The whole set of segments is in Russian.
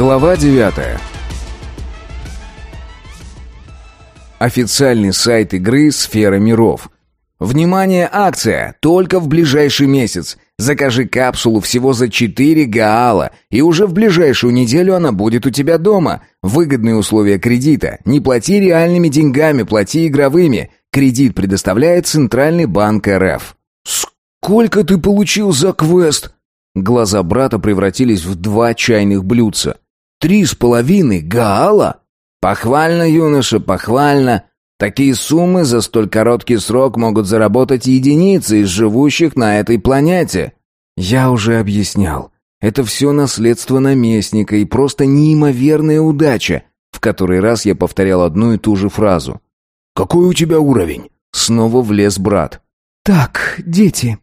Глава 9. Официальный сайт игры «Сфера миров». Внимание, акция! Только в ближайший месяц. Закажи капсулу всего за 4 гаала, и уже в ближайшую неделю она будет у тебя дома. Выгодные условия кредита. Не плати реальными деньгами, плати игровыми. Кредит предоставляет Центральный банк РФ. «Сколько ты получил за квест?» Глаза брата превратились в два чайных блюдца. «Три с половиной гаала?» «Похвально, юноша, похвально. Такие суммы за столь короткий срок могут заработать единицы из живущих на этой планете». «Я уже объяснял. Это все наследство наместника и просто неимоверная удача». В который раз я повторял одну и ту же фразу. «Какой у тебя уровень?» Снова влез брат. «Так, дети,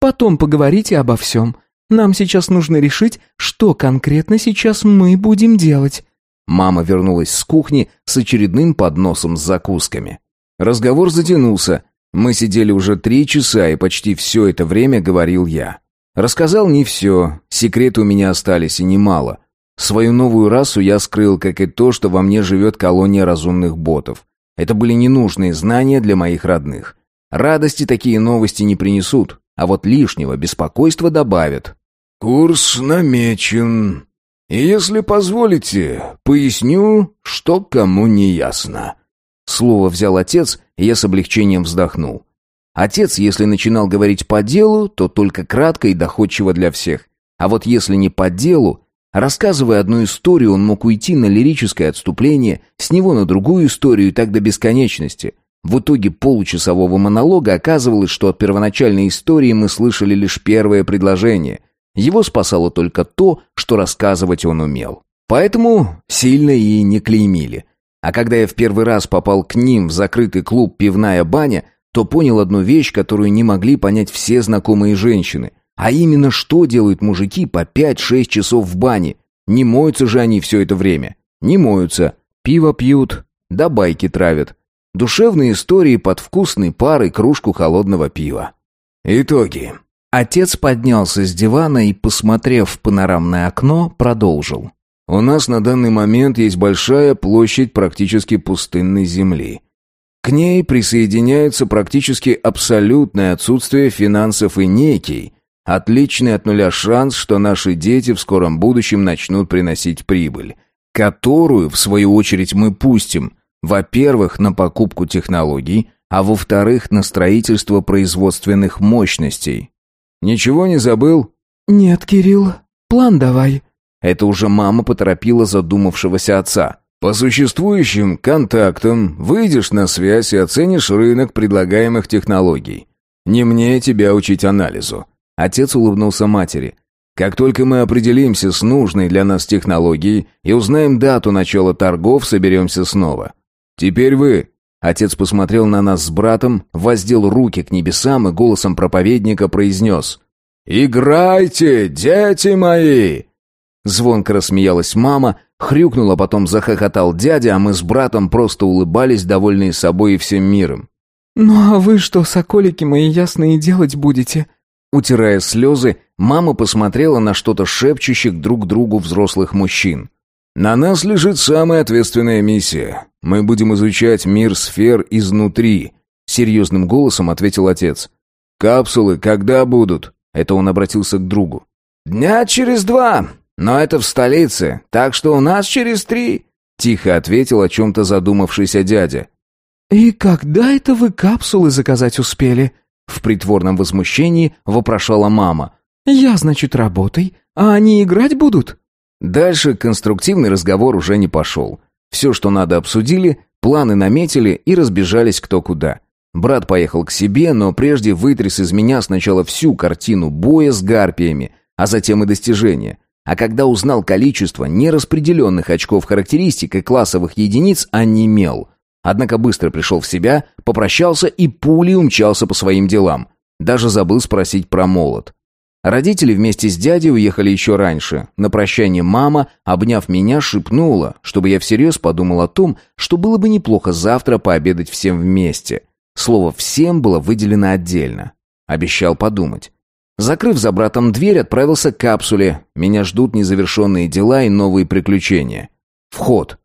потом поговорите обо всем. Нам сейчас нужно решить, что конкретно сейчас мы будем делать». Мама вернулась с кухни с очередным подносом с закусками. Разговор затянулся. Мы сидели уже три часа, и почти все это время говорил я. Рассказал не все, секреты у меня остались и немало. Свою новую расу я скрыл, как и то, что во мне живет колония разумных ботов. Это были ненужные знания для моих родных. Радости такие новости не принесут, а вот лишнего беспокойства добавят. «Курс намечен. И если позволите, поясню, что кому не ясно». Слово взял отец, и я с облегчением вздохнул. Отец, если начинал говорить по делу, то только кратко и доходчиво для всех. А вот если не по делу, рассказывая одну историю, он мог уйти на лирическое отступление, с него на другую историю и так до бесконечности. В итоге получасового монолога оказывалось, что от первоначальной истории мы слышали лишь первое предложение – его спасало только то, что рассказывать он умел. Поэтому сильно и не клеймили. А когда я в первый раз попал к ним в закрытый клуб «Пивная баня», то понял одну вещь, которую не могли понять все знакомые женщины. А именно, что делают мужики по 5-6 часов в бане? Не моются же они все это время. Не моются. Пиво пьют, да байки травят. Душевные истории под вкусной парой кружку холодного пива. Итоги. Отец поднялся с дивана и, посмотрев в панорамное окно, продолжил. «У нас на данный момент есть большая площадь практически пустынной земли. К ней присоединяется практически абсолютное отсутствие финансов и некий, отличный от нуля шанс, что наши дети в скором будущем начнут приносить прибыль, которую, в свою очередь, мы пустим, во-первых, на покупку технологий, а во-вторых, на строительство производственных мощностей, «Ничего не забыл?» «Нет, Кирилл. План давай». Это уже мама поторопила задумавшегося отца. «По существующим контактам выйдешь на связь и оценишь рынок предлагаемых технологий. Не мне тебя учить анализу». Отец улыбнулся матери. «Как только мы определимся с нужной для нас технологией и узнаем дату начала торгов, соберемся снова. Теперь вы. Отец посмотрел на нас с братом, воздел руки к небесам и голосом проповедника произнес «Играйте, дети мои!» Звонко рассмеялась мама, хрюкнула, потом захохотал дядя, а мы с братом просто улыбались, довольные собой и всем миром. «Ну а вы что, соколики мои ясные, делать будете?» Утирая слезы, мама посмотрела на что-то шепчущих друг другу взрослых мужчин. «На нас лежит самая ответственная миссия. Мы будем изучать мир сфер изнутри», — серьезным голосом ответил отец. «Капсулы когда будут?» — это он обратился к другу. «Дня через два, но это в столице, так что у нас через три», — тихо ответил о чем-то задумавшийся дядя. «И когда это вы капсулы заказать успели?» В притворном возмущении вопрошала мама. «Я, значит, работай, а они играть будут?» Дальше конструктивный разговор уже не пошел. Все, что надо, обсудили, планы наметили и разбежались кто куда. Брат поехал к себе, но прежде вытряс из меня сначала всю картину боя с гарпиями, а затем и достижения. А когда узнал количество нераспределенных очков характеристик и классовых единиц, онемел. Однако быстро пришел в себя, попрощался и пулей умчался по своим делам. Даже забыл спросить про молот. Родители вместе с дядей уехали еще раньше. На прощание мама, обняв меня, шепнула, чтобы я всерьез подумал о том, что было бы неплохо завтра пообедать всем вместе. Слово «всем» было выделено отдельно. Обещал подумать. Закрыв за братом дверь, отправился к капсуле. Меня ждут незавершенные дела и новые приключения. Вход.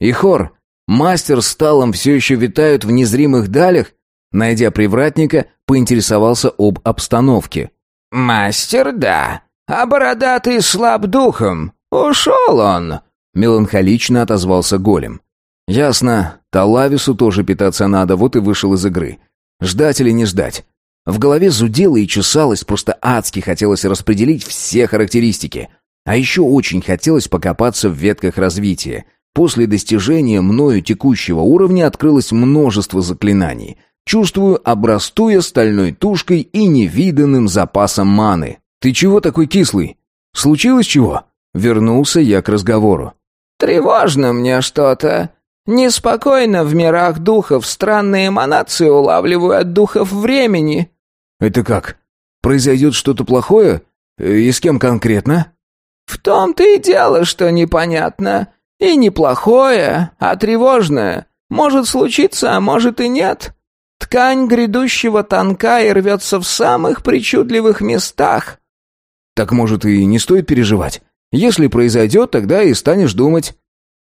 Ихор, мастер с талом все еще витают в незримых далях? Найдя привратника, поинтересовался об обстановке. «Мастер, да. А бородатый слаб духом. Ушел он!» Меланхолично отозвался голем. «Ясно. Талавису тоже питаться надо, вот и вышел из игры. Ждать или не ждать? В голове зудело и чесалось, просто адски хотелось распределить все характеристики. А еще очень хотелось покопаться в ветках развития. После достижения мною текущего уровня открылось множество заклинаний. Чувствую, обрасту я стальной тушкой и невиданным запасом маны. «Ты чего такой кислый? Случилось чего?» Вернулся я к разговору. «Тревожно мне что-то. Неспокойно в мирах духов странные эманации улавливаю от духов времени. Это как? Произойдет что-то плохое? И с кем конкретно? В том-то и дело, что непонятно. И не плохое, а тревожное. Может случиться, а может и нет. Ткань грядущего тонка и рвется в самых причудливых местах. Так может и не стоит переживать. Если произойдет, тогда и станешь думать.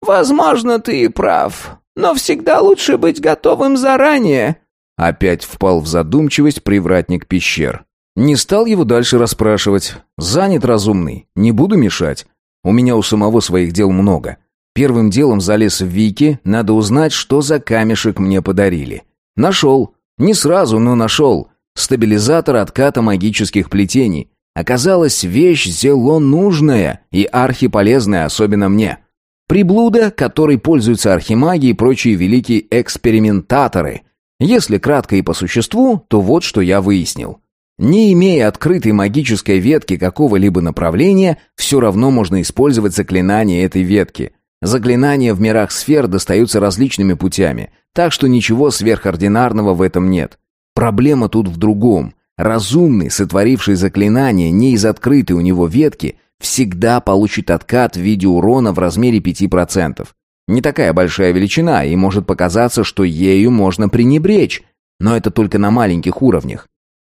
«Возможно, ты и прав, но всегда лучше быть готовым заранее». Опять впал в задумчивость привратник пещер. Не стал его дальше расспрашивать. Занят разумный, не буду мешать. У меня у самого своих дел много. Первым делом залез в Вики, надо узнать, что за камешек мне подарили. Нашел. Не сразу, но нашел. Стабилизатор отката магических плетений. Оказалось, вещь зело нужная и архиполезная, особенно мне. Приблуда, которой пользуются архимаги и прочие великие экспериментаторы. Если кратко и по существу, то вот что я выяснил. Не имея открытой магической ветки какого-либо направления, все равно можно использовать заклинания этой ветки. Заклинания в мирах сфер достаются различными путями, так что ничего сверхординарного в этом нет. Проблема тут в другом. Разумный, сотворивший заклинание не из открытой у него ветки – всегда получит откат в виде урона в размере 5%. Не такая большая величина, и может показаться, что ею можно пренебречь, но это только на маленьких уровнях.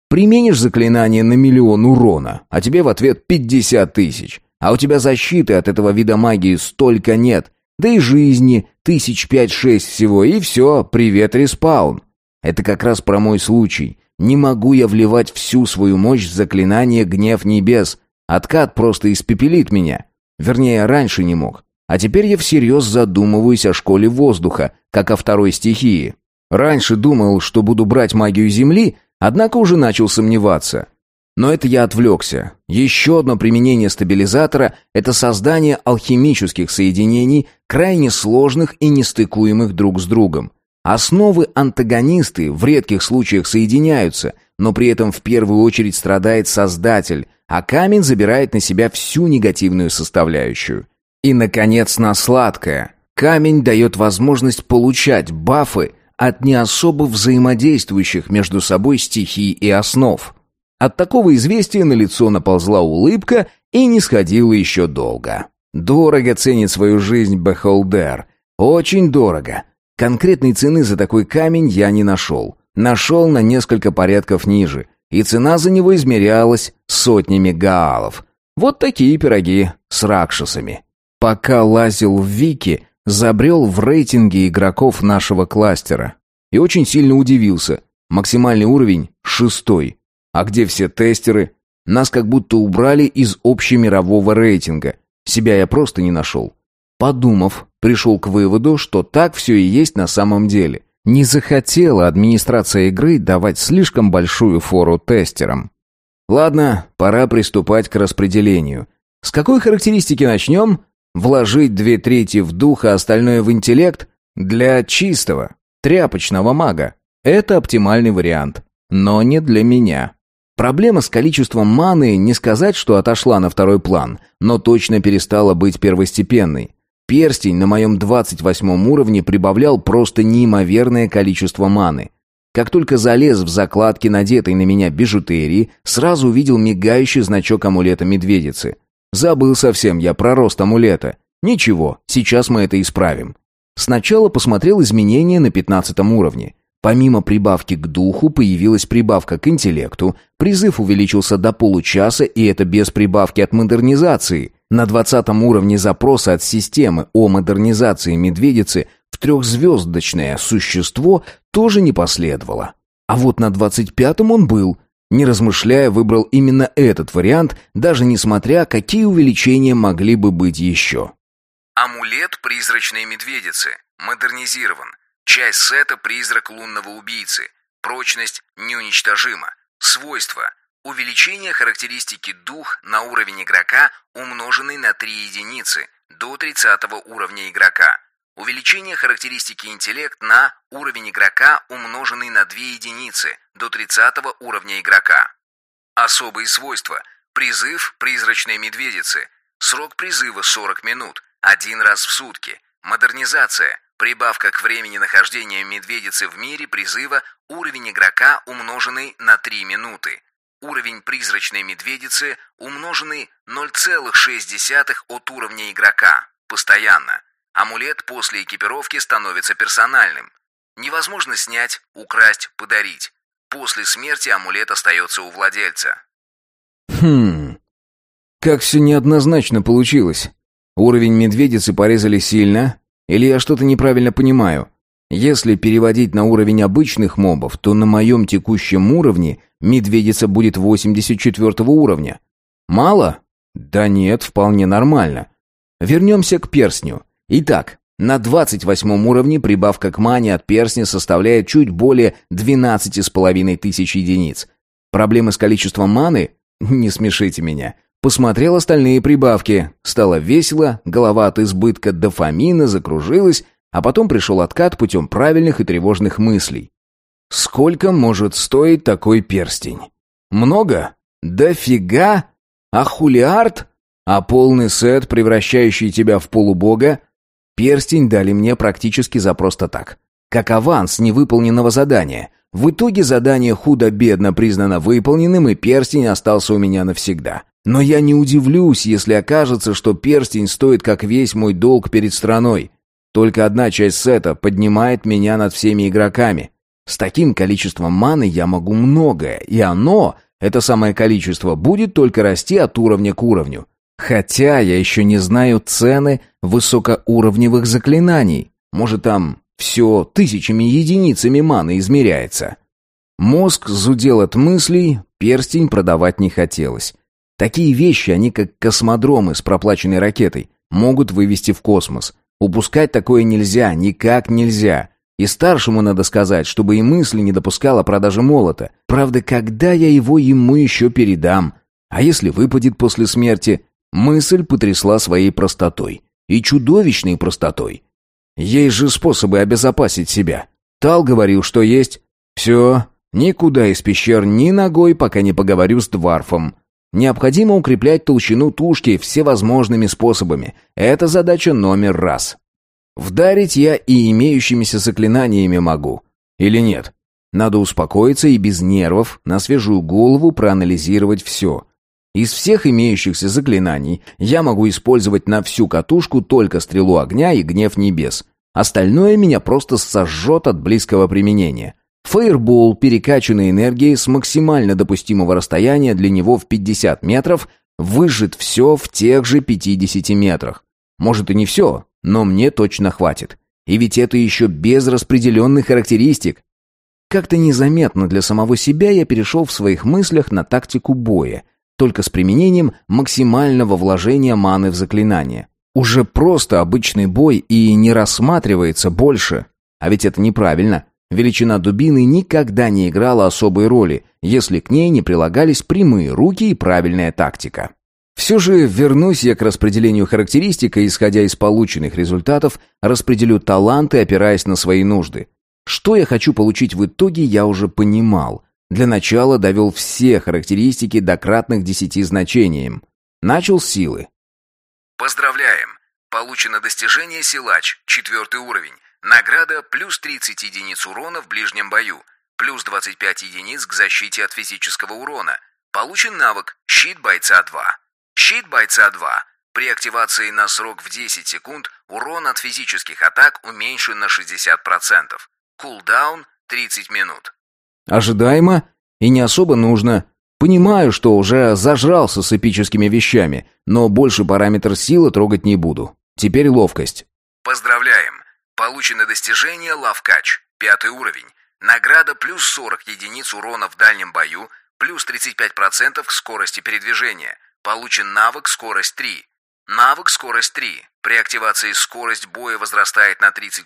Применишь заклинание на миллион урона, а тебе в ответ 50 тысяч, а у тебя защиты от этого вида магии столько нет, да и жизни тысяч пять-шесть всего, и все, привет респаун. Это как раз про мой случай. Не могу я вливать всю свою мощь в заклинание «Гнев небес», Откат просто испепелит меня. Вернее, раньше не мог. А теперь я всерьез задумываюсь о школе воздуха, как о второй стихии. Раньше думал, что буду брать магию Земли, однако уже начал сомневаться. Но это я отвлекся. Еще одно применение стабилизатора – это создание алхимических соединений, крайне сложных и нестыкуемых друг с другом. Основы-антагонисты в редких случаях соединяются, но при этом в первую очередь страдает создатель, а камень забирает на себя всю негативную составляющую. И, наконец, на сладкое. Камень дает возможность получать бафы от не особо взаимодействующих между собой стихий и основ. От такого известия на лицо наползла улыбка и не сходила еще долго. Дорого ценит свою жизнь Бехолдер. Очень дорого. Конкретной цены за такой камень я не нашел. Нашел на несколько порядков ниже – и цена за него измерялась сотнями гаалов. Вот такие пироги с ракшасами. Пока лазил в Вики, забрел в рейтинге игроков нашего кластера. И очень сильно удивился. Максимальный уровень — шестой. А где все тестеры? Нас как будто убрали из общемирового рейтинга. Себя я просто не нашел. Подумав, пришел к выводу, что так все и есть на самом деле. Не захотела администрация игры давать слишком большую фору тестерам. Ладно, пора приступать к распределению. С какой характеристики начнем? Вложить две трети в дух, а остальное в интеллект? Для чистого, тряпочного мага. Это оптимальный вариант. Но не для меня. Проблема с количеством маны не сказать, что отошла на второй план, но точно перестала быть первостепенной. Перстень на моем 28 уровне прибавлял просто неимоверное количество маны. Как только залез в закладки надетой на меня бижутерии, сразу увидел мигающий значок амулета медведицы. Забыл совсем я про рост амулета. Ничего, сейчас мы это исправим. Сначала посмотрел изменения на 15 уровне. Помимо прибавки к духу появилась прибавка к интеллекту, призыв увеличился до получаса, и это без прибавки от модернизации. На двадцатом уровне запроса от системы о модернизации медведицы в трехзвездочное существо тоже не последовало. А вот на двадцать пятом он был. Не размышляя, выбрал именно этот вариант, даже несмотря, какие увеличения могли бы быть еще. Амулет призрачной медведицы. Модернизирован. Часть сета «Призрак лунного убийцы». Прочность неуничтожима. Свойства. Увеличение характеристики дух на уровень игрока, умноженный на 3 единицы, до 30 уровня игрока. Увеличение характеристики интеллект на уровень игрока, умноженный на 2 единицы, до 30 уровня игрока. Особые свойства. Призыв призрачной медведицы. Срок призыва 40 минут, один раз в сутки. Модернизация. Прибавка к времени нахождения медведицы в мире призыва уровень игрока, умноженный на 3 минуты. Уровень призрачной медведицы, умноженный 0,6 от уровня игрока. Постоянно. Амулет после экипировки становится персональным. Невозможно снять, украсть, подарить. После смерти амулет остается у владельца. Хм... Как все неоднозначно получилось. Уровень медведицы порезали сильно, или я что-то неправильно понимаю? Если переводить на уровень обычных мобов, то на моем текущем уровне медведица будет 84 уровня. Мало? Да нет, вполне нормально. Вернемся к перстню. Итак, на 28 уровне прибавка к мане от перстня составляет чуть более 12,5 тысяч единиц. Проблемы с количеством маны? Не смешите меня. Посмотрел остальные прибавки. Стало весело, голова от избытка дофамина закружилась, а потом пришел откат путем правильных и тревожных мыслей. Сколько может стоить такой перстень? Много? Дофига? А хулиард? А полный сет, превращающий тебя в полубога? Перстень дали мне практически за просто так. Как аванс невыполненного задания. В итоге задание худо-бедно признано выполненным, и перстень остался у меня навсегда. Но я не удивлюсь, если окажется, что перстень стоит как весь мой долг перед страной. Только одна часть сета поднимает меня над всеми игроками. С таким количеством маны я могу многое, и оно, это самое количество, будет только расти от уровня к уровню. Хотя я еще не знаю цены высокоуровневых заклинаний. Может, там все тысячами единицами маны измеряется. Мозг зудел от мыслей, перстень продавать не хотелось. Такие вещи, они как космодромы с проплаченной ракетой, могут вывести в космос. Упускать такое нельзя, никак нельзя. И старшему надо сказать, чтобы и мысли не допускал о продаже молота. Правда, когда я его ему еще передам? А если выпадет после смерти? Мысль потрясла своей простотой. И чудовищной простотой. Есть же способы обезопасить себя. Тал говорил, что есть. Все, никуда из пещер ни ногой, пока не поговорю с Дварфом. Необходимо укреплять толщину тушки всевозможными способами. Это задача номер раз. Вдарить я и имеющимися заклинаниями могу. Или нет? Надо успокоиться и без нервов, на свежую голову проанализировать все. Из всех имеющихся заклинаний я могу использовать на всю катушку только стрелу огня и гнев небес. Остальное меня просто сожжет от близкого применения. Фейербол, перекачанный энергией с максимально допустимого расстояния для него в 50 метров, выжжет все в тех же 50 метрах. Может и не все, но мне точно хватит. И ведь это еще без распределенных характеристик. Как-то незаметно для самого себя я перешел в своих мыслях на тактику боя, только с применением максимального вложения маны в заклинание. Уже просто обычный бой и не рассматривается больше. А ведь это неправильно. Величина дубины никогда не играла особой роли, если к ней не прилагались прямые руки и правильная тактика. Все же вернусь я к распределению характеристик и, исходя из полученных результатов, распределю таланты, опираясь на свои нужды. Что я хочу получить в итоге, я уже понимал. Для начала довел все характеристики до кратных десяти значениям. Начал с силы. Поздравляем! Получено достижение «Силач», четвертый уровень. Награда плюс 30 единиц урона в ближнем бою, плюс 25 единиц к защите от физического урона. Получен навык «Щит бойца 2». «Щит бойца 2». При активации на срок в 10 секунд урон от физических атак уменьшен на 60%. Кулдаун 30 минут. Ожидаемо и не особо нужно. Понимаю, что уже зажрался с эпическими вещами, но больше параметр силы трогать не буду. Теперь ловкость. Поздравляем! Получено достижение Лавкач, пятый уровень. Награда плюс 40 единиц урона в дальнем бою, плюс 35% к скорости передвижения. Получен навык скорость 3. Навык скорость 3. При активации скорость боя возрастает на 30%.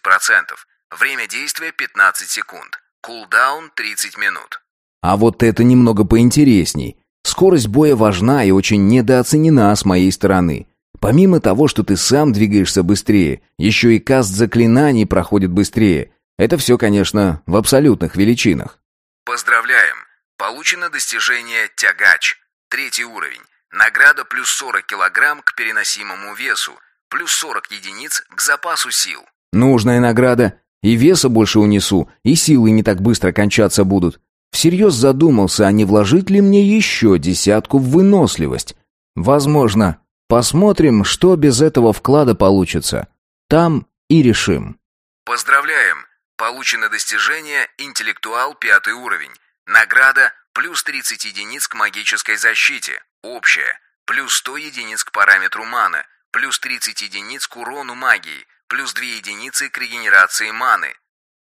Время действия 15 секунд. Кулдаун 30 минут. А вот это немного поинтересней. Скорость боя важна и очень недооценена с моей стороны. Помимо того, что ты сам двигаешься быстрее, еще и каст заклинаний проходит быстрее. Это все, конечно, в абсолютных величинах. Поздравляем! Получено достижение «Тягач». Третий уровень. Награда плюс 40 килограмм к переносимому весу, плюс 40 единиц к запасу сил. Нужная награда. И веса больше унесу, и силы не так быстро кончаться будут. Всерьез задумался, а не вложить ли мне еще десятку в выносливость. Возможно. Посмотрим, что без этого вклада получится. Там и решим. Поздравляем! Получено достижение «Интеллектуал» пятый уровень. Награда плюс 30 единиц к магической защите. Общая. Плюс 100 единиц к параметру маны. Плюс 30 единиц к урону магии. Плюс 2 единицы к регенерации маны.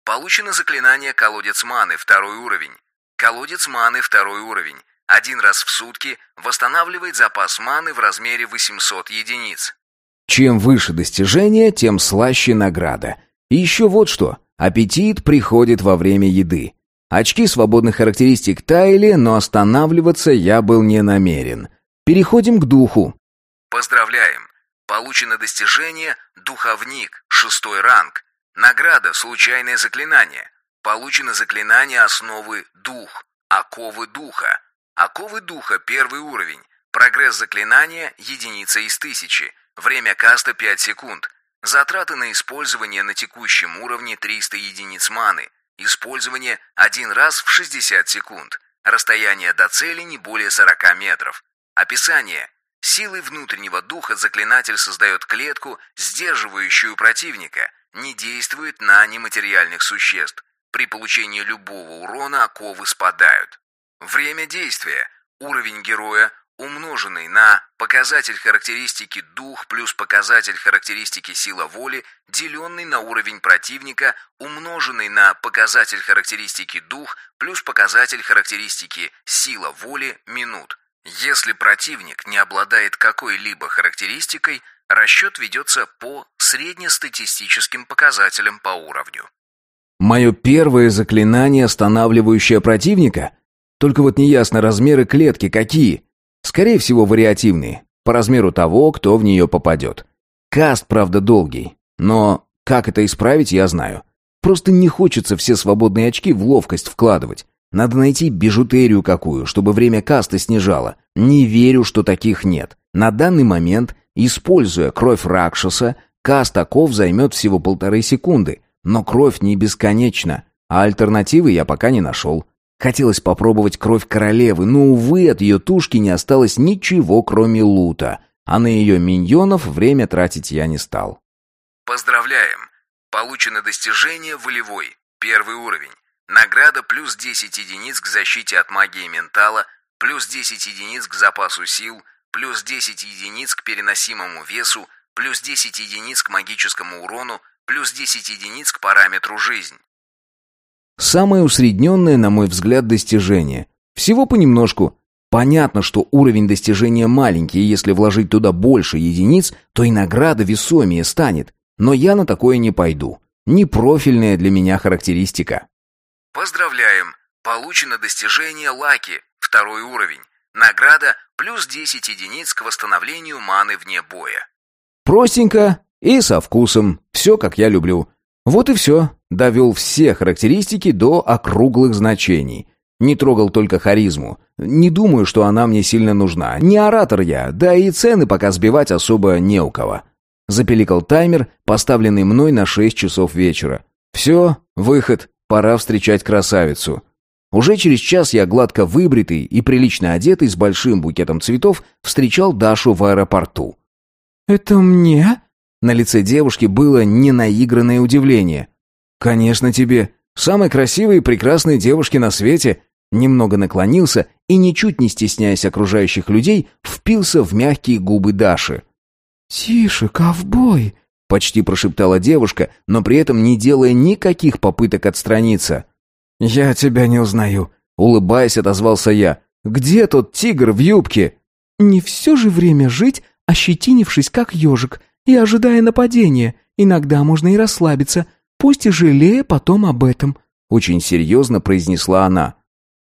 Получено заклинание «Колодец маны» второй уровень. Колодец маны второй уровень. Один раз в сутки восстанавливает запас маны в размере 800 единиц. Чем выше достижение, тем слаще награда. И еще вот что. Аппетит приходит во время еды. Очки свободных характеристик таяли, но останавливаться я был не намерен. Переходим к духу. Поздравляем! Получено достижение «Духовник», шестой ранг. Награда «Случайное заклинание». Получено заклинание основы «Дух», «Оковы духа». Оковы духа первый уровень. Прогресс заклинания единица из тысячи. Время каста 5 секунд. Затраты на использование на текущем уровне 300 единиц маны. Использование один раз в 60 секунд. Расстояние до цели не более 40 метров. Описание. Силой внутреннего духа заклинатель создает клетку, сдерживающую противника, не действует на нематериальных существ. При получении любого урона оковы спадают. Время действия. Уровень героя, умноженный на показатель характеристики дух плюс показатель характеристики сила воли, деленный на уровень противника, умноженный на показатель характеристики дух плюс показатель характеристики сила воли минут. Если противник не обладает какой-либо характеристикой, расчет ведется по среднестатистическим показателям по уровню. Мое первое заклинание, останавливающее противника? Только вот неясно размеры клетки какие. Скорее всего, вариативные, по размеру того, кто в нее попадет. Каст, правда, долгий, но как это исправить, я знаю. Просто не хочется все свободные очки в ловкость вкладывать. Надо найти бижутерию какую, чтобы время каста снижало. Не верю, что таких нет. На данный момент, используя кровь Ракшаса, каст оков займет всего полторы секунды, но кровь не бесконечна, а альтернативы я пока не нашел. Хотелось попробовать кровь королевы, но, увы, от ее тушки не осталось ничего, кроме лута, а на ее миньонов время тратить я не стал. Поздравляем! Получено достижение волевой, первый уровень. Награда плюс 10 единиц к защите от магии ментала, плюс 10 единиц к запасу сил, плюс 10 единиц к переносимому весу, плюс 10 единиц к магическому урону, плюс 10 единиц к параметру жизнь. Самое усредненное, на мой взгляд, достижение. Всего понемножку. Понятно, что уровень достижения маленький, и если вложить туда больше единиц, то и награда весомее станет. Но я на такое не пойду. Не профильная для меня характеристика. Поздравляем! Получено достижение Лаки, второй уровень. Награда плюс 10 единиц к восстановлению маны вне боя. Простенько и со вкусом. Все, как я люблю. Вот и все. Довел все характеристики до округлых значений. Не трогал только харизму. Не думаю, что она мне сильно нужна. Не оратор я, да и цены пока сбивать особо не у кого. Запеликал таймер, поставленный мной на 6 часов вечера. Все, выход, пора встречать красавицу. Уже через час я гладко выбритый и прилично одетый с большим букетом цветов встречал Дашу в аэропорту. «Это мне?» На лице девушки было ненаигранное удивление. «Конечно тебе», Самой красивой и прекрасной девушки на свете. Немного наклонился и, ничуть не стесняясь окружающих людей, впился в мягкие губы Даши. «Тише, ковбой!» — почти прошептала девушка, но при этом не делая никаких попыток отстраниться. «Я тебя не узнаю», — улыбаясь, отозвался я. «Где тот тигр в юбке?» «Не все же время жить, ощетинившись как ежик и ожидая нападения. Иногда можно и расслабиться, пусть и жалея потом об этом», — очень серьезно произнесла она.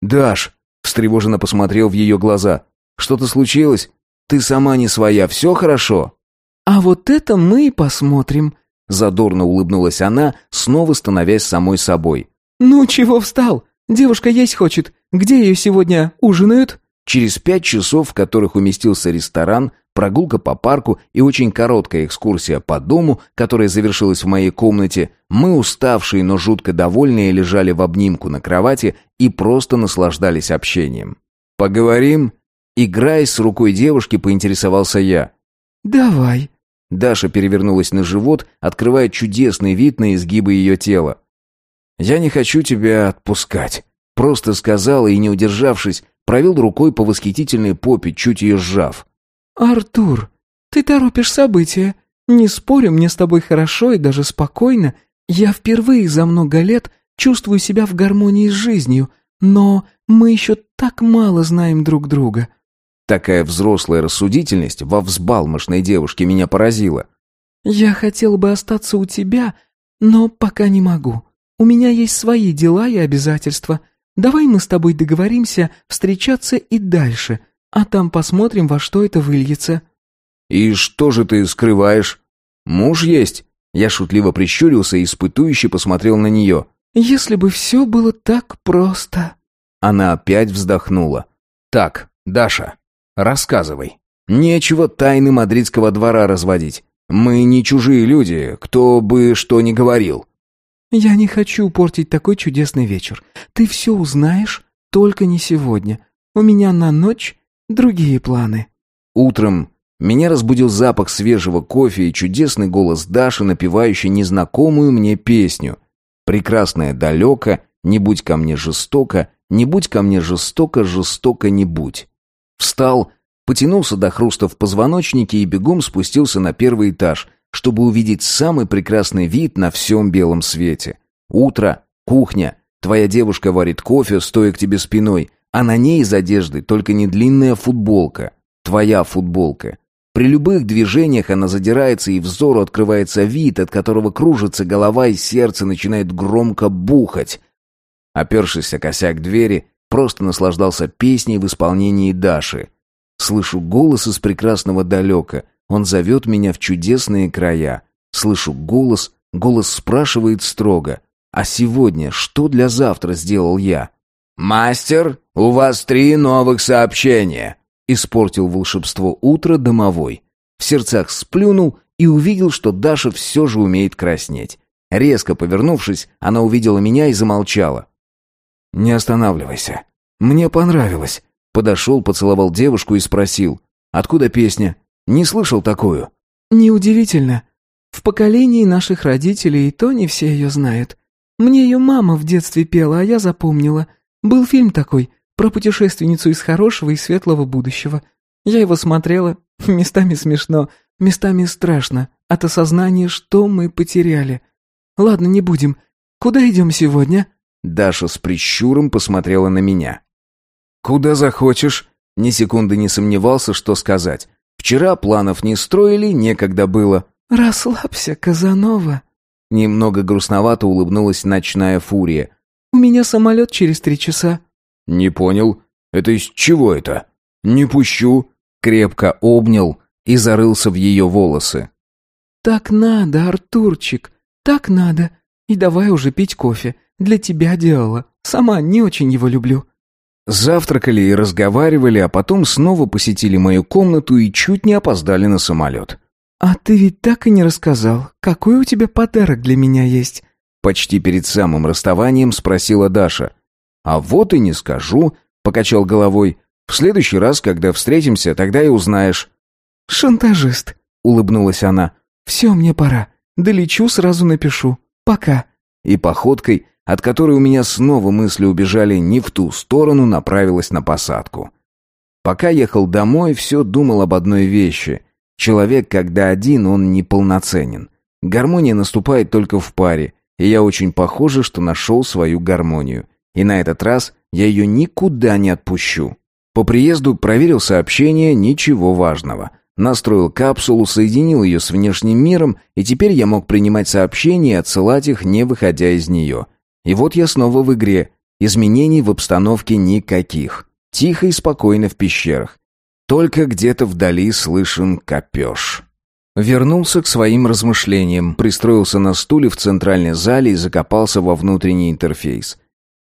«Даш», — встревоженно посмотрел в ее глаза, — «что-то случилось? Ты сама не своя, все хорошо?» «А вот это мы и посмотрим», — задорно улыбнулась она, снова становясь самой собой. «Ну, чего встал? Девушка есть хочет. Где ее сегодня ужинают?» Через пять часов, в которых уместился ресторан, прогулка по парку и очень короткая экскурсия по дому, которая завершилась в моей комнате, мы, уставшие, но жутко довольные, лежали в обнимку на кровати и просто наслаждались общением. «Поговорим?» Играясь с рукой девушки, поинтересовался я. «Давай». Даша перевернулась на живот, открывая чудесный вид на изгибы ее тела. «Я не хочу тебя отпускать», — просто сказала и, не удержавшись, провел рукой по восхитительной попе, чуть ее сжав. «Артур, ты торопишь события. Не спорю, мне с тобой хорошо и даже спокойно. Я впервые за много лет чувствую себя в гармонии с жизнью, но мы еще так мало знаем друг друга». Такая взрослая рассудительность во взбалмошной девушке меня поразила. «Я хотел бы остаться у тебя, но пока не могу. У меня есть свои дела и обязательства. Давай мы с тобой договоримся встречаться и дальше, а там посмотрим, во что это выльется». «И что же ты скрываешь? Муж есть?» Я шутливо прищурился и испытующе посмотрел на нее. «Если бы все было так просто...» Она опять вздохнула. «Так, Даша, Рассказывай. Нечего тайны мадридского двора разводить. Мы не чужие люди, кто бы что ни говорил. Я не хочу портить такой чудесный вечер. Ты все узнаешь, только не сегодня. У меня на ночь другие планы. Утром меня разбудил запах свежего кофе и чудесный голос Даши, напевающий незнакомую мне песню. Прекрасная далеко, не будь ко мне жестоко, не будь ко мне жестоко, жестоко не будь. Встал, потянулся до хруста в позвоночнике и бегом спустился на первый этаж, чтобы увидеть самый прекрасный вид на всем белом свете. Утро, кухня, твоя девушка варит кофе, стоя к тебе спиной, а на ней из одежды только не длинная футболка, твоя футболка. При любых движениях она задирается, и взору открывается вид, от которого кружится голова и сердце начинает громко бухать. Опершись о косяк двери, Просто наслаждался песней в исполнении Даши. Слышу голос из прекрасного далека. Он зовет меня в чудесные края. Слышу голос, голос спрашивает строго. А сегодня что для завтра сделал я? «Мастер, у вас три новых сообщения!» Испортил волшебство утро домовой. В сердцах сплюнул и увидел, что Даша все же умеет краснеть. Резко повернувшись, она увидела меня и замолчала. «Не останавливайся. Мне понравилось». Подошел, поцеловал девушку и спросил. «Откуда песня? Не слышал такую?» «Неудивительно. В поколении наших родителей и то не все ее знают. Мне ее мама в детстве пела, а я запомнила. Был фильм такой, про путешественницу из хорошего и светлого будущего. Я его смотрела, местами смешно, местами страшно, от осознания, что мы потеряли. Ладно, не будем. Куда идем сегодня?» Даша с прищуром посмотрела на меня. «Куда захочешь?» Ни секунды не сомневался, что сказать. Вчера планов не строили, некогда было. «Расслабься, Казанова». Немного грустновато улыбнулась ночная фурия. «У меня самолет через три часа». «Не понял. Это из чего это?» «Не пущу». Крепко обнял и зарылся в ее волосы. «Так надо, Артурчик, так надо. И давай уже пить кофе. Для тебя делала. Сама не очень его люблю». Завтракали и разговаривали, а потом снова посетили мою комнату и чуть не опоздали на самолет. «А ты ведь так и не рассказал, какой у тебя подарок для меня есть?» Почти перед самым расставанием спросила Даша. «А вот и не скажу», — покачал головой. «В следующий раз, когда встретимся, тогда и узнаешь». «Шантажист», — улыбнулась она. «Все, мне пора. Долечу, сразу напишу. Пока». И походкой от которой у меня снова мысли убежали не в ту сторону, направилась на посадку. Пока ехал домой, все думал об одной вещи. Человек, когда один, он неполноценен. Гармония наступает только в паре, и я очень похоже, что нашел свою гармонию. И на этот раз я ее никуда не отпущу. По приезду проверил сообщение, ничего важного. Настроил капсулу, соединил ее с внешним миром, и теперь я мог принимать сообщения и отсылать их, не выходя из нее. И вот я снова в игре. Изменений в обстановке никаких. Тихо и спокойно в пещерах. Только где-то вдали слышен копеж. Вернулся к своим размышлениям, пристроился на стуле в центральной зале и закопался во внутренний интерфейс.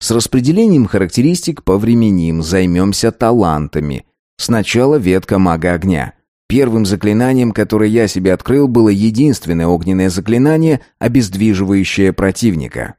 С распределением характеристик повременим, займемся талантами. Сначала ветка мага огня. Первым заклинанием, которое я себе открыл, было единственное огненное заклинание, обездвиживающее противника.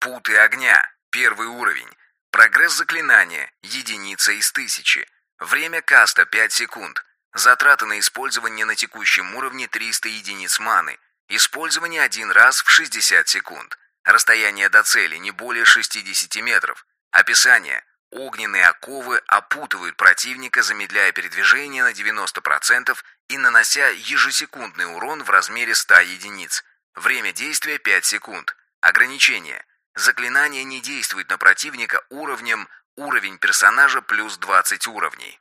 Путы огня. Первый уровень. Прогресс заклинания. Единица из тысячи. Время каста 5 секунд. Затраты на использование на текущем уровне 300 единиц маны. Использование один раз в 60 секунд. Расстояние до цели не более 60 метров. Описание. Огненные оковы опутывают противника, замедляя передвижение на 90% и нанося ежесекундный урон в размере 100 единиц. Время действия 5 секунд. Ограничение. Заклинание не действует на противника уровнем уровень персонажа плюс 20 уровней.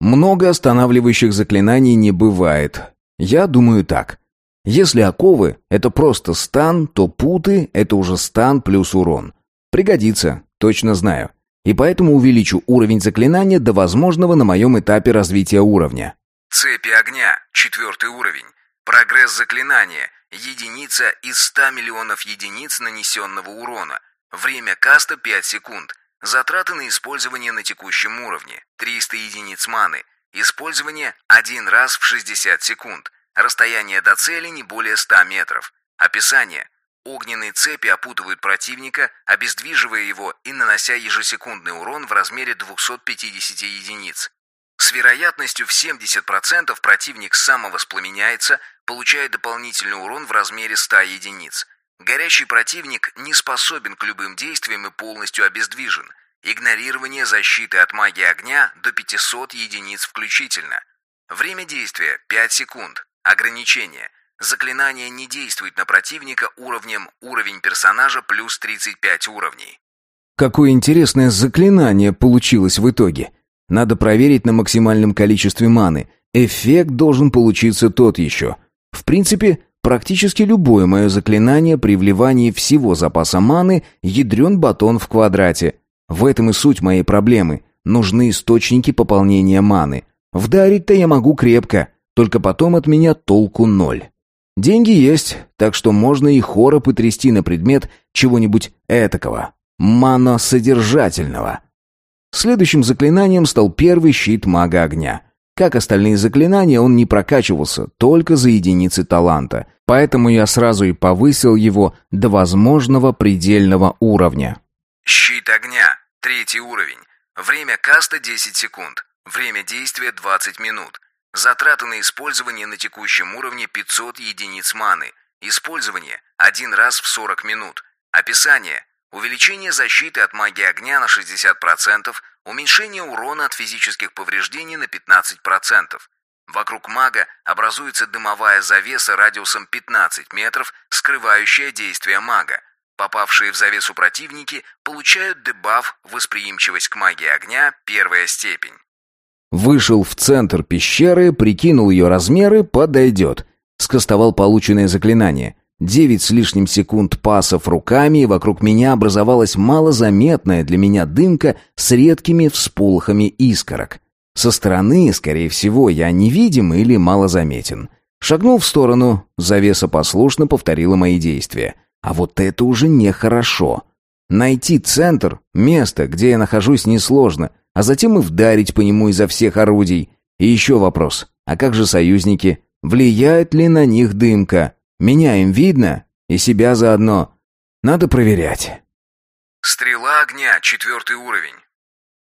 Много останавливающих заклинаний не бывает. Я думаю так. Если оковы — это просто стан, то путы — это уже стан плюс урон. Пригодится, точно знаю. И поэтому увеличу уровень заклинания до возможного на моем этапе развития уровня. Цепи огня, четвертый уровень. Прогресс заклинания, единица из 100 миллионов единиц нанесенного урона. Время каста 5 секунд. Затраты на использование на текущем уровне, 300 единиц маны. Использование один раз в 60 секунд. Расстояние до цели не более 100 метров. Описание. Огненные цепи опутывают противника, обездвиживая его и нанося ежесекундный урон в размере 250 единиц. С вероятностью в 70% противник самовоспламеняется, получая дополнительный урон в размере 100 единиц. Горящий противник не способен к любым действиям и полностью обездвижен. Игнорирование защиты от магии огня до 500 единиц включительно. Время действия 5 секунд. Ограничение. Заклинание не действует на противника уровнем уровень персонажа плюс 35 уровней. Какое интересное заклинание получилось в итоге. Надо проверить на максимальном количестве маны. Эффект должен получиться тот еще. В принципе, практически любое мое заклинание при вливании всего запаса маны ядрен батон в квадрате. В этом и суть моей проблемы. Нужны источники пополнения маны. Вдарить-то я могу крепко, только потом от меня толку ноль. Деньги есть, так что можно и хора потрясти на предмет чего-нибудь этакого, маносодержательного. Следующим заклинанием стал первый щит мага огня. Как остальные заклинания, он не прокачивался, только за единицы таланта, поэтому я сразу и повысил его до возможного предельного уровня. Щит огня. Третий уровень. Время каста 10 секунд. Время действия 20 минут. Затраты на использование на текущем уровне 500 единиц маны. Использование один раз в 40 минут. Описание. Увеличение защиты от магии огня на 60%, уменьшение урона от физических повреждений на 15%. Вокруг мага образуется дымовая завеса радиусом 15 метров, скрывающая действие мага. Попавшие в завесу противники получают дебаф «Восприимчивость к магии огня. Первая степень». Вышел в центр пещеры, прикинул ее размеры, подойдет. Скостовал полученное заклинание. Девять с лишним секунд пасов руками, и вокруг меня образовалась малозаметная для меня дымка с редкими всполохами искорок. Со стороны, скорее всего, я невидим или малозаметен. Шагнул в сторону, завеса послушно повторила мои действия. А вот это уже нехорошо. Найти центр, место, где я нахожусь, несложно а затем и вдарить по нему изо всех орудий. И еще вопрос. А как же союзники? Влияет ли на них дымка? Меня им видно? И себя заодно. Надо проверять. Стрела огня, четвертый уровень.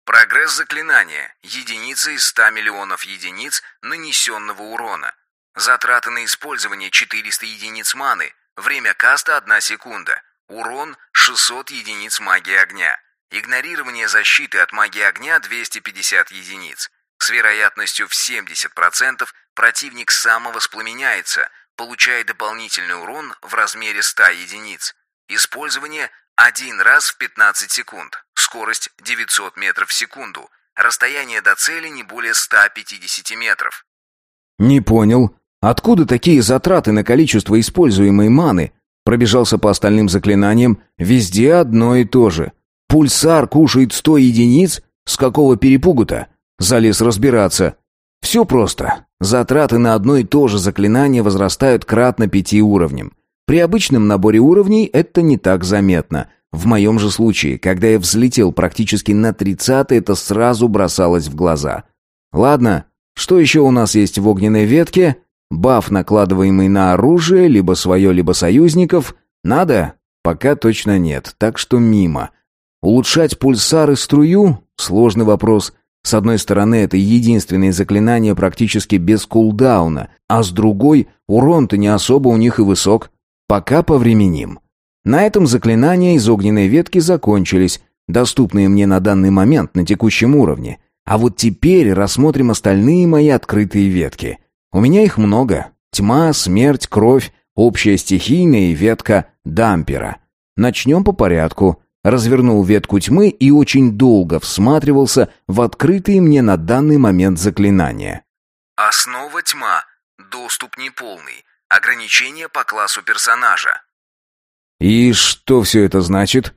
Прогресс заклинания. Единица из 100 миллионов единиц нанесенного урона. Затраты на использование 400 единиц маны. Время каста 1 секунда. Урон 600 единиц магии огня. Игнорирование защиты от магии огня 250 единиц. С вероятностью в 70% противник самовоспламеняется, получая дополнительный урон в размере 100 единиц. Использование один раз в 15 секунд. Скорость 900 метров в секунду. Расстояние до цели не более 150 метров. Не понял. Откуда такие затраты на количество используемой маны? Пробежался по остальным заклинаниям. Везде одно и то же. Пульсар кушает 100 единиц? С какого перепугу-то? Залез разбираться. Все просто. Затраты на одно и то же заклинание возрастают кратно пяти уровнем. При обычном наборе уровней это не так заметно. В моем же случае, когда я взлетел практически на 30 это сразу бросалось в глаза. Ладно, что еще у нас есть в огненной ветке? Баф, накладываемый на оружие, либо свое, либо союзников. Надо? Пока точно нет, так что мимо. Улучшать пульсар и струю? Сложный вопрос. С одной стороны, это единственное заклинание практически без кулдауна, а с другой, урон-то не особо у них и высок. Пока повременим. На этом заклинания из огненной ветки закончились, доступные мне на данный момент на текущем уровне. А вот теперь рассмотрим остальные мои открытые ветки. У меня их много. Тьма, смерть, кровь, общая стихийная и ветка дампера. Начнем по порядку. Развернул ветку тьмы и очень долго всматривался в открытые мне на данный момент заклинания. Основа тьма. Доступ неполный. Ограничения по классу персонажа. И что все это значит?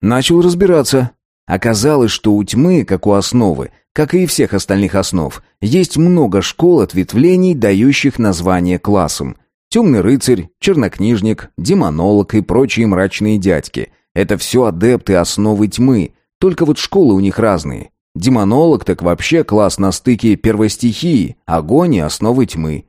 Начал разбираться. Оказалось, что у тьмы, как у основы, как и всех остальных основ, есть много школ ответвлений, дающих название классам. Темный рыцарь, чернокнижник, демонолог и прочие мрачные дядьки. Это все адепты основы тьмы, только вот школы у них разные. Демонолог так вообще класс на стыке первостихии, огонь и основы тьмы.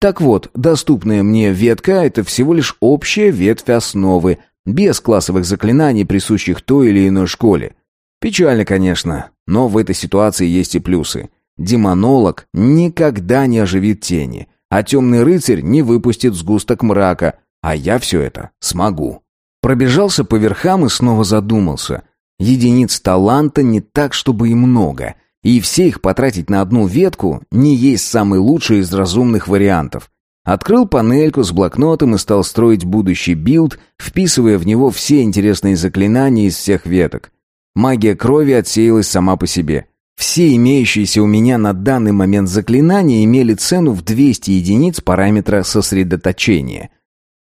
Так вот, доступная мне ветка — это всего лишь общая ветвь основы, без классовых заклинаний, присущих той или иной школе. Печально, конечно, но в этой ситуации есть и плюсы. Демонолог никогда не оживит тени, а темный рыцарь не выпустит сгусток мрака, а я все это смогу. Пробежался по верхам и снова задумался. Единиц таланта не так, чтобы и много — и все их потратить на одну ветку не есть самый лучший из разумных вариантов. Открыл панельку с блокнотом и стал строить будущий билд, вписывая в него все интересные заклинания из всех веток. Магия крови отсеялась сама по себе. Все имеющиеся у меня на данный момент заклинания имели цену в 200 единиц параметра сосредоточения.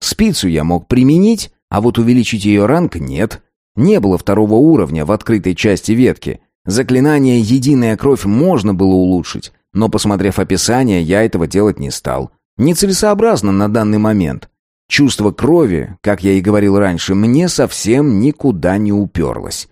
Спицу я мог применить, а вот увеличить ее ранг нет. Не было второго уровня в открытой части ветки – Заклинание «Единая кровь» можно было улучшить, но, посмотрев описание, я этого делать не стал. Нецелесообразно на данный момент. Чувство крови, как я и говорил раньше, мне совсем никуда не уперлось.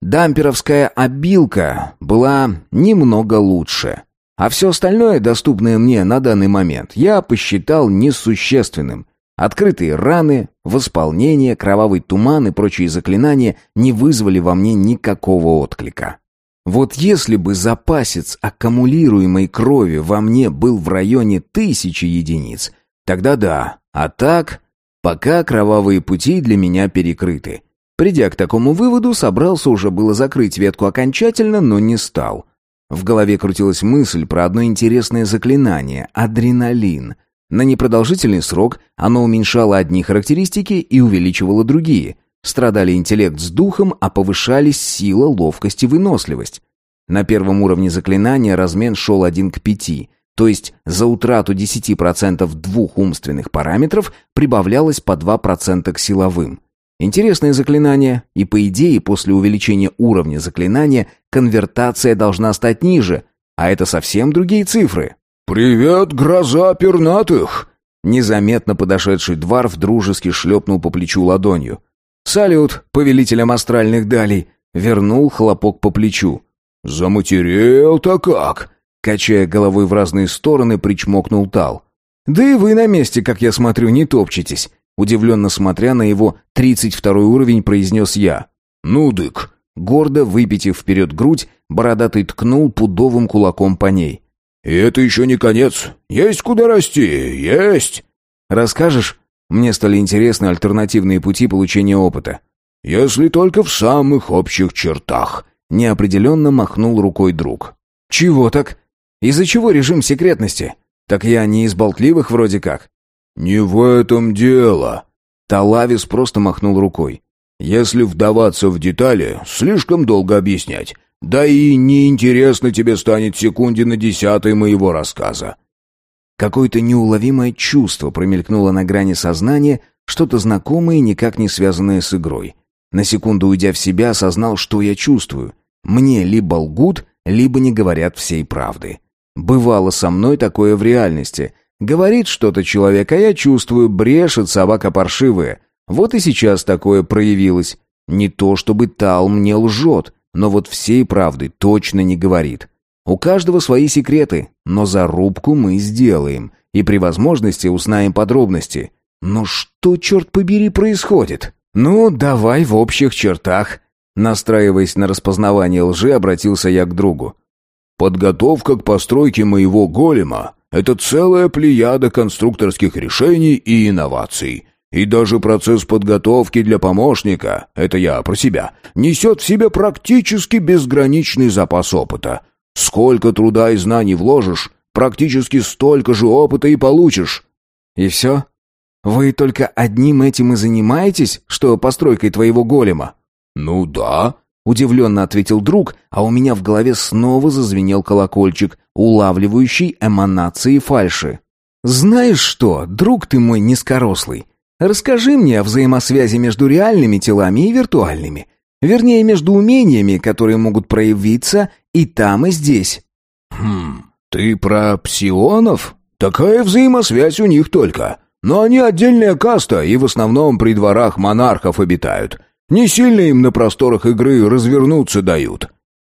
Дамперовская обилка была немного лучше. А все остальное, доступное мне на данный момент, я посчитал несущественным. Открытые раны, восполнение, кровавый туман и прочие заклинания не вызвали во мне никакого отклика. Вот если бы запасец аккумулируемой крови во мне был в районе тысячи единиц, тогда да, а так, пока кровавые пути для меня перекрыты. Придя к такому выводу, собрался уже было закрыть ветку окончательно, но не стал. В голове крутилась мысль про одно интересное заклинание — адреналин. На непродолжительный срок оно уменьшало одни характеристики и увеличивало другие — Страдали интеллект с духом, а повышались сила, ловкость и выносливость. На первом уровне заклинания размен шел один к пяти, то есть за утрату 10% двух умственных параметров прибавлялось по 2% к силовым. Интересное заклинание, и по идее после увеличения уровня заклинания конвертация должна стать ниже, а это совсем другие цифры. «Привет, гроза пернатых!» Незаметно подошедший дварф дружески шлепнул по плечу ладонью. «Салют, повелителям астральных далей!» Вернул хлопок по плечу. «Заматерел-то как!» Качая головой в разные стороны, причмокнул Тал. «Да и вы на месте, как я смотрю, не топчетесь!» Удивленно смотря на его тридцать второй уровень, произнес я. «Ну, дык!» Гордо выпитив вперед грудь, бородатый ткнул пудовым кулаком по ней. «И это еще не конец. Есть куда расти, есть!» «Расскажешь?» Мне стали интересны альтернативные пути получения опыта. «Если только в самых общих чертах», — неопределенно махнул рукой друг. «Чего так? Из-за чего режим секретности? Так я не из болтливых вроде как». «Не в этом дело». Талавис просто махнул рукой. «Если вдаваться в детали, слишком долго объяснять. Да и неинтересно тебе станет секунде на десятой моего рассказа. Какое-то неуловимое чувство промелькнуло на грани сознания, что-то знакомое и никак не связанное с игрой. На секунду уйдя в себя, осознал, что я чувствую. Мне либо лгут, либо не говорят всей правды. Бывало со мной такое в реальности. Говорит что-то человек, а я чувствую, брешет собака паршивая. Вот и сейчас такое проявилось. Не то чтобы Тал мне лжет, но вот всей правды точно не говорит. У каждого свои секреты, но зарубку мы сделаем. И при возможности узнаем подробности. Но что, черт побери, происходит? Ну, давай в общих чертах. Настраиваясь на распознавание лжи, обратился я к другу. Подготовка к постройке моего голема — это целая плеяда конструкторских решений и инноваций. И даже процесс подготовки для помощника, это я про себя, несет в себе практически безграничный запас опыта — Сколько труда и знаний вложишь, практически столько же опыта и получишь. И все? Вы только одним этим и занимаетесь, что постройкой твоего голема? Ну да, удивленно ответил друг, а у меня в голове снова зазвенел колокольчик, улавливающий эманации фальши. Знаешь что, друг ты мой низкорослый, расскажи мне о взаимосвязи между реальными телами и виртуальными. Вернее, между умениями, которые могут проявиться и там, и здесь. Хм, ты про псионов? Такая взаимосвязь у них только. Но они отдельная каста и в основном при дворах монархов обитают. Не сильно им на просторах игры развернуться дают.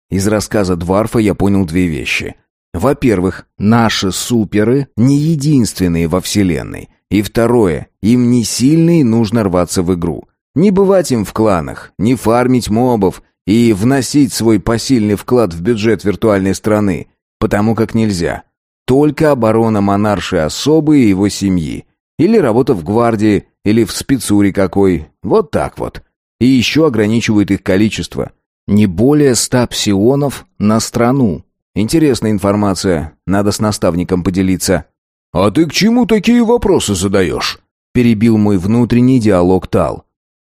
Из рассказа Дварфа я понял две вещи. Во-первых, наши суперы не единственные во Вселенной. И второе, им не сильно и нужно рваться в игру. Не бывать им в кланах, не фармить мобов, и вносить свой посильный вклад в бюджет виртуальной страны, потому как нельзя. Только оборона монарши особы и его семьи. Или работа в гвардии, или в спецуре какой. Вот так вот. И еще ограничивают их количество. Не более ста псионов на страну. Интересная информация. Надо с наставником поделиться. «А ты к чему такие вопросы задаешь?» Перебил мой внутренний диалог Тал.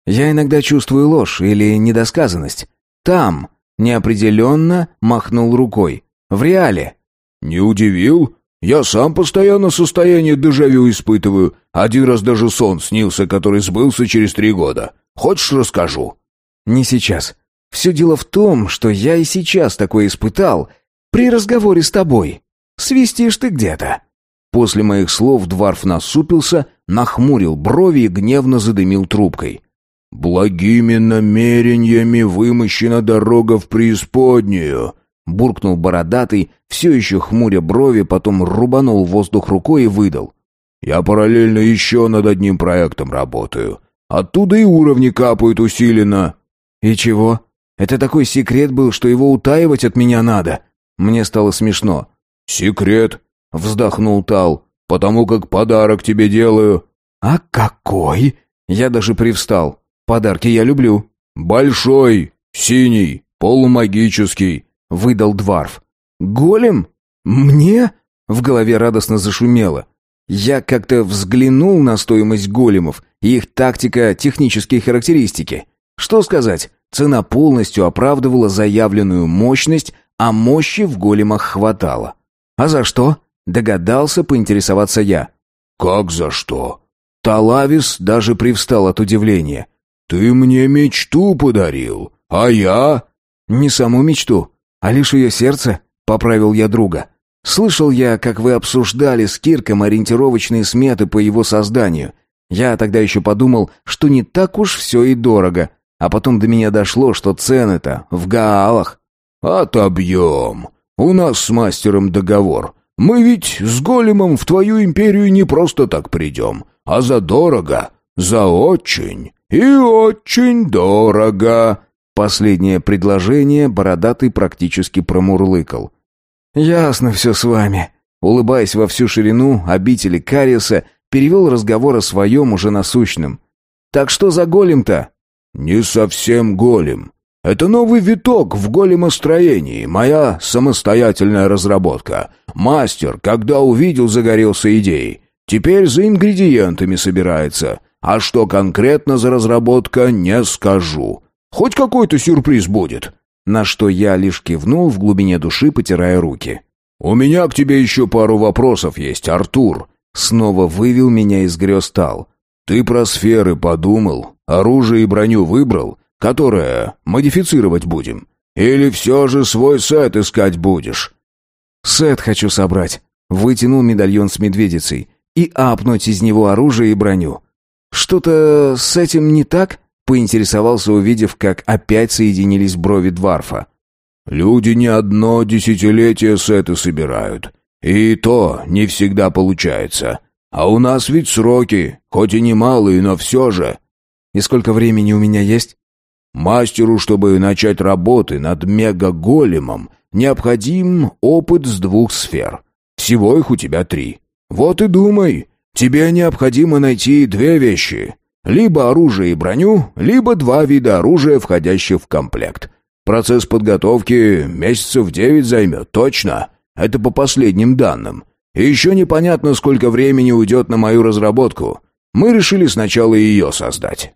«Я иногда чувствую ложь или недосказанность. Там, неопределенно махнул рукой. В реале. Не удивил? Я сам постоянно состояние дежавю испытываю. Один раз даже сон снился, который сбылся через три года. Хочешь, расскажу? Не сейчас. Все дело в том, что я и сейчас такое испытал при разговоре с тобой. Свистишь ты где-то. После моих слов Дварф насупился, нахмурил брови и гневно задымил трубкой. «Благими намерениями вымощена дорога в преисподнюю», — буркнул бородатый, все еще хмуря брови, потом рубанул воздух рукой и выдал. «Я параллельно еще над одним проектом работаю. Оттуда и уровни капают усиленно». «И чего? Это такой секрет был, что его утаивать от меня надо?» Мне стало смешно. «Секрет», — вздохнул Тал, — «потому как подарок тебе делаю». «А какой?» Я даже привстал. Подарки я люблю». «Большой, синий, полумагический», — выдал Дварф. «Голем? Мне?» — в голове радостно зашумело. Я как-то взглянул на стоимость големов и их тактика, технические характеристики. Что сказать, цена полностью оправдывала заявленную мощность, а мощи в големах хватало. А за что? Догадался поинтересоваться я. «Как за что?» Талавис даже привстал от удивления. «Ты мне мечту подарил, а я...» «Не саму мечту, а лишь ее сердце», — поправил я друга. «Слышал я, как вы обсуждали с Кирком ориентировочные сметы по его созданию. Я тогда еще подумал, что не так уж все и дорого, а потом до меня дошло, что цены-то в гаалах». «Отобьем. У нас с мастером договор. Мы ведь с големом в твою империю не просто так придем, а за дорого, за очень». «И очень дорого!» Последнее предложение бородатый практически промурлыкал. «Ясно все с вами». Улыбаясь во всю ширину обители Кариеса, перевел разговор о своем уже насущном. «Так что за голем-то?» «Не совсем голем. Это новый виток в големостроении, моя самостоятельная разработка. Мастер, когда увидел, загорелся идеей. Теперь за ингредиентами собирается. А что конкретно за разработка, не скажу. Хоть какой-то сюрприз будет». На что я лишь кивнул в глубине души, потирая руки. «У меня к тебе еще пару вопросов есть, Артур». Снова вывел меня из грез Тал. «Ты про сферы подумал? Оружие и броню выбрал? Которое модифицировать будем? Или все же свой сет искать будешь?» «Сет хочу собрать». Вытянул медальон с медведицей. И апнуть из него оружие и броню. «Что-то с этим не так?» Поинтересовался, увидев, как опять соединились брови Дварфа. Люди не одно десятилетие сеты собирают. И то не всегда получается. А у нас ведь сроки, хоть и немалые, но все же. И сколько времени у меня есть? Мастеру, чтобы начать работы над мегаголемом, необходим опыт с двух сфер. Всего их у тебя три. Вот и думай. Тебе необходимо найти две вещи. Либо оружие и броню, либо два вида оружия, входящих в комплект. Процесс подготовки месяцев девять займет, точно. Это по последним данным. И еще непонятно, сколько времени уйдет на мою разработку. Мы решили сначала ее создать».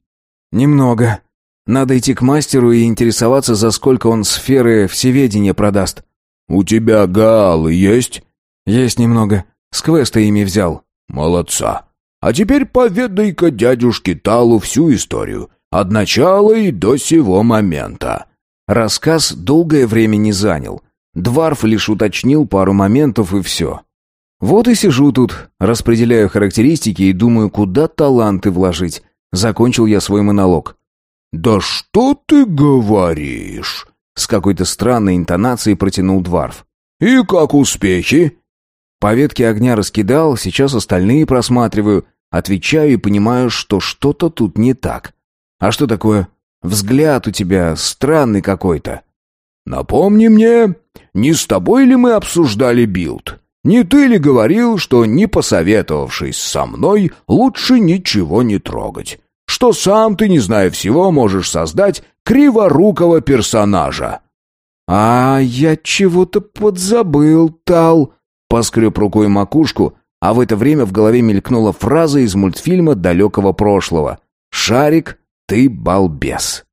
«Немного. Надо идти к мастеру и интересоваться, за сколько он сферы всеведения продаст». «У тебя гаалы есть?» «Есть немного. С квеста ими взял». «Молодца. А теперь поведай-ка дядюшке Талу всю историю. От начала и до сего момента». Рассказ долгое время не занял. Дварф лишь уточнил пару моментов и все. Вот и сижу тут, распределяю характеристики и думаю, куда таланты вложить. Закончил я свой монолог. «Да что ты говоришь?» С какой-то странной интонацией протянул Дварф. «И как успехи?» По ветке огня раскидал, сейчас остальные просматриваю. Отвечаю и понимаю, что что-то тут не так. А что такое? Взгляд у тебя странный какой-то». «Напомни мне, не с тобой ли мы обсуждали билд? Не ты ли говорил, что, не посоветовавшись со мной, лучше ничего не трогать? Что сам ты, не зная всего, можешь создать криворукого персонажа?» «А я чего-то подзабыл, Тал», — поскреб рукой макушку, а в это время в голове мелькнула фраза из мультфильма далекого прошлого. «Шарик ты балбес.